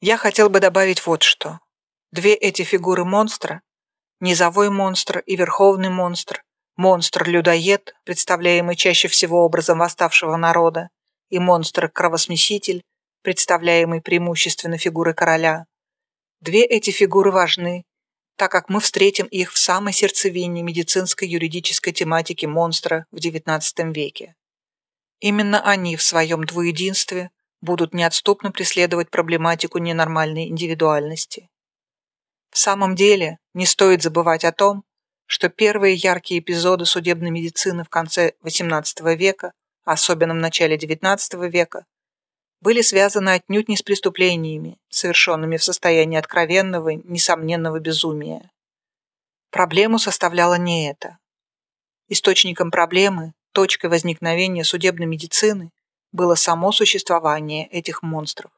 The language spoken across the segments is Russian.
Я хотел бы добавить вот что. Две эти фигуры монстра, низовой монстр и верховный монстр, монстр-людоед, представляемый чаще всего образом восставшего народа, и монстр-кровосмеситель, представляемый преимущественно фигурой короля. Две эти фигуры важны, так как мы встретим их в самой сердцевине медицинской юридической тематики монстра в XIX веке. Именно они в своем двуединстве будут неотступно преследовать проблематику ненормальной индивидуальности. В самом деле, не стоит забывать о том, что первые яркие эпизоды судебной медицины в конце XVIII века, особенно в начале XIX века, были связаны отнюдь не с преступлениями, совершенными в состоянии откровенного, несомненного безумия. Проблему составляло не это. Источником проблемы, точкой возникновения судебной медицины было само существование этих монстров,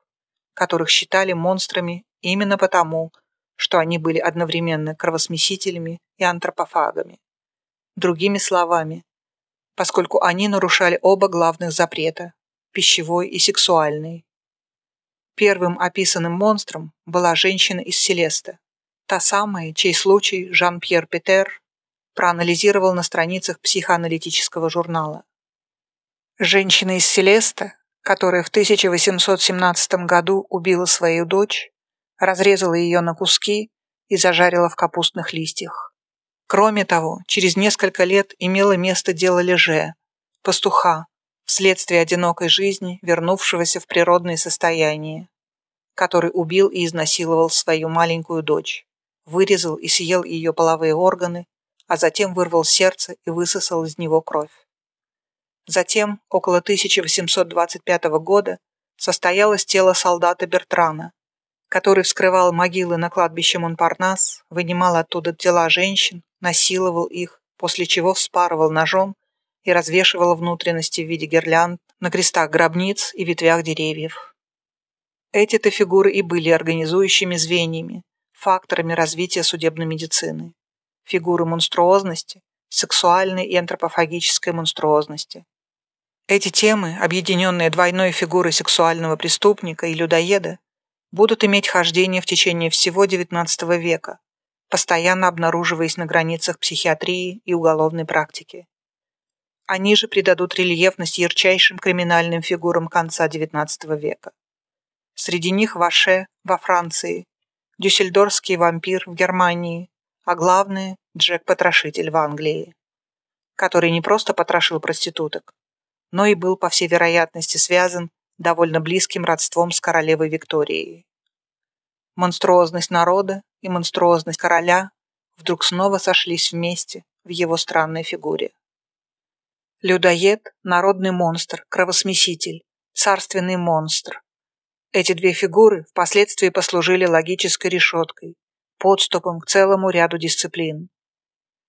которых считали монстрами именно потому, что они были одновременно кровосмесителями и антропофагами. Другими словами, поскольку они нарушали оба главных запрета – пищевой и сексуальный. Первым описанным монстром была женщина из Селеста, та самая, чей случай Жан-Пьер Петер проанализировал на страницах психоаналитического журнала. Женщина из Селеста, которая в 1817 году убила свою дочь, разрезала ее на куски и зажарила в капустных листьях. Кроме того, через несколько лет имело место дело Леже, пастуха, вследствие одинокой жизни, вернувшегося в природное состояние, который убил и изнасиловал свою маленькую дочь, вырезал и съел ее половые органы, а затем вырвал сердце и высосал из него кровь. Затем, около 1825 года, состоялось тело солдата Бертрана, который вскрывал могилы на кладбище Монпарнас, вынимал оттуда тела женщин, насиловал их, после чего вспарывал ножом и развешивал внутренности в виде гирлянд на крестах гробниц и ветвях деревьев. Эти-то фигуры и были организующими звеньями, факторами развития судебной медицины. Фигуры монструозности, сексуальной и антропофагической монструозности. Эти темы, объединенные двойной фигурой сексуального преступника и людоеда, будут иметь хождение в течение всего XIX века, постоянно обнаруживаясь на границах психиатрии и уголовной практики. Они же придадут рельефность ярчайшим криминальным фигурам конца XIX века. Среди них Ваше во Франции, Дюссельдорфский вампир в Германии, а главное – Джек-потрошитель в Англии, который не просто потрошил проституток, но и был, по всей вероятности, связан довольно близким родством с королевой Викторией. Монструозность народа и монструозность короля вдруг снова сошлись вместе в его странной фигуре. Людоед – народный монстр, кровосмеситель, царственный монстр. Эти две фигуры впоследствии послужили логической решеткой, подступом к целому ряду дисциплин.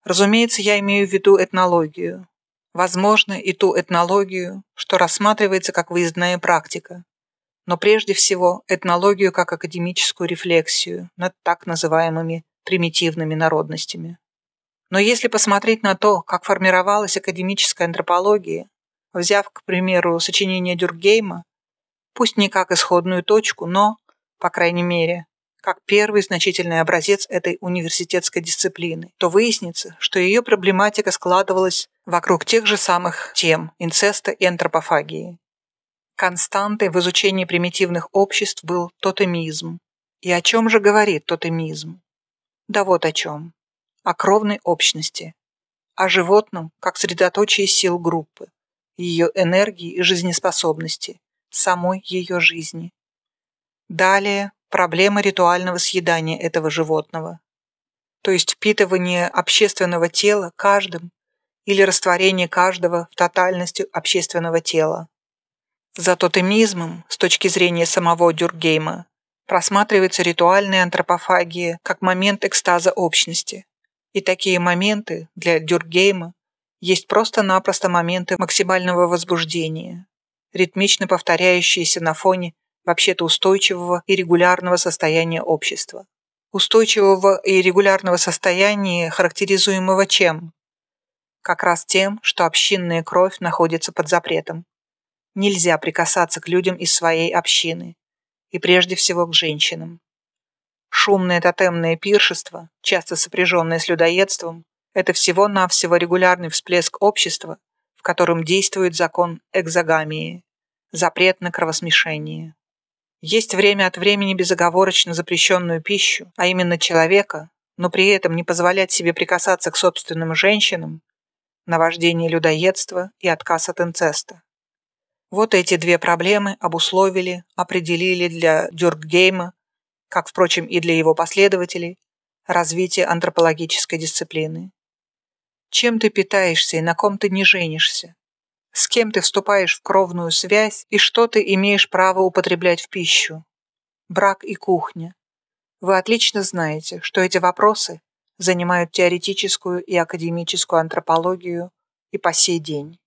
Разумеется, я имею в виду этнологию, Возможно, и ту этнологию, что рассматривается как выездная практика, но прежде всего этнологию как академическую рефлексию над так называемыми примитивными народностями. Но если посмотреть на то, как формировалась академическая антропология, взяв, к примеру, сочинение Дюркгейма, пусть не как исходную точку, но, по крайней мере, как первый значительный образец этой университетской дисциплины, то выяснится, что ее проблематика складывалась вокруг тех же самых тем инцеста и антропофагии. Константой в изучении примитивных обществ был тотемизм. И о чем же говорит тотемизм? Да вот о чем. О кровной общности. О животном, как средоточии сил группы, ее энергии и жизнеспособности, самой ее жизни. Далее проблема ритуального съедания этого животного, то есть впитывание общественного тела каждым или растворение каждого в тотальности общественного тела. За тотемизмом, с точки зрения самого Дюргейма, просматривается ритуальная антропофагия как момент экстаза общности. И такие моменты для Дюргейма есть просто-напросто моменты максимального возбуждения, ритмично повторяющиеся на фоне вообще-то устойчивого и регулярного состояния общества. Устойчивого и регулярного состояния, характеризуемого чем? Как раз тем, что общинная кровь находится под запретом. Нельзя прикасаться к людям из своей общины. и прежде всего к женщинам. Шумное тотемное пиршество, часто сопряженное с людоедством, это всего-навсего регулярный всплеск общества, в котором действует закон экзогамии, запрет на кровосмешение. Есть время от времени безоговорочно запрещенную пищу, а именно человека, но при этом не позволять себе прикасаться к собственным женщинам, наваждение людоедства и отказ от инцеста. Вот эти две проблемы обусловили, определили для Дюркгейма, как, впрочем, и для его последователей, развитие антропологической дисциплины. Чем ты питаешься и на ком ты не женишься? С кем ты вступаешь в кровную связь и что ты имеешь право употреблять в пищу? Брак и кухня. Вы отлично знаете, что эти вопросы занимают теоретическую и академическую антропологию и по сей день.